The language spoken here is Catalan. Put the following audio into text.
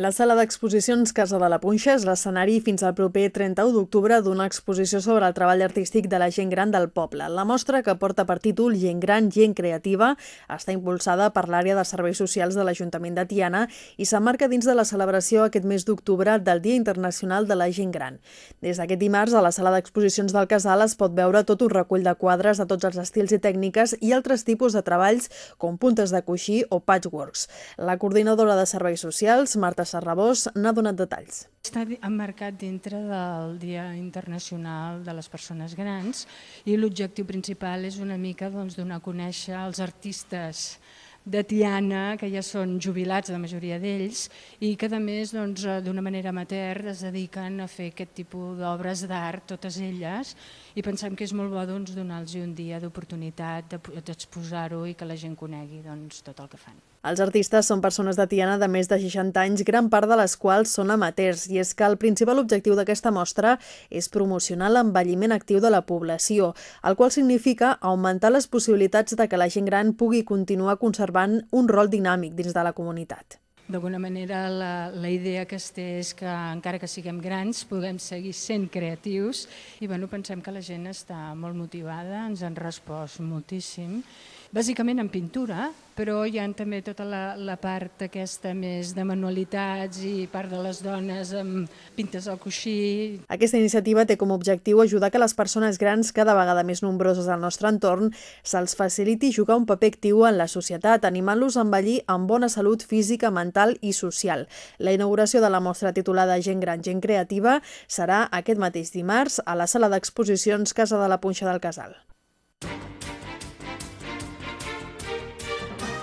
La sala d'exposicions Casa de la Punxa és l'escenari fins al proper 31 d'octubre d'una exposició sobre el treball artístic de la gent gran del poble. La mostra, que porta per títol Gent gran, gent creativa, està impulsada per l'àrea de serveis socials de l'Ajuntament de Tiana i s'emmarca dins de la celebració aquest mes d'octubre del Dia Internacional de la Gent Gran. Des d'aquest dimarts, a la sala d'exposicions del Casal es pot veure tot un recull de quadres de tots els estils i tècniques i altres tipus de treballs com puntes de coixí o patchworks. La coordinadora de serveis socials, Marta Serrabós n'ha donat detalls. Està emmarcat dintre del Dia Internacional de les Persones Grans i l'objectiu principal és una mica doncs, donar a conèixer els artistes de Tiana, que ja són jubilats, la majoria d'ells, i que a més doncs, d'una manera amateur es dediquen a fer aquest tipus d'obres d'art, totes elles, i pensem que és molt bo doncs, donar-los un dia d'oportunitat d'exposar-ho i que la gent conegui doncs, tot el que fan. Els artistes són persones de Tiana de més de 60 anys, gran part de les quals són amateurs, i és que el principal objectiu d'aquesta mostra és promocionar l'envelliment actiu de la població, el qual significa augmentar les possibilitats de que la gent gran pugui continuar conservant un rol dinàmic dins de la comunitat. D'alguna manera la, la idea que es té és que encara que siguem grans puguem seguir sent creatius i bueno, pensem que la gent està molt motivada, ens han respost moltíssim bàsicament en pintura, però hi ha també tota la, la part aquesta més de manualitats i part de les dones amb pintes al coixí. Aquesta iniciativa té com a objectiu ajudar que les persones grans, cada vegada més nombroses al nostre entorn, se'ls faciliti jugar un paper actiu en la societat, animant-los a envellir amb bona salut física, mental i social. La inauguració de la mostra titulada Gent Gran, Gent Creativa serà aquest mateix dimarts a la sala d'exposicions Casa de la Punxa del Casal.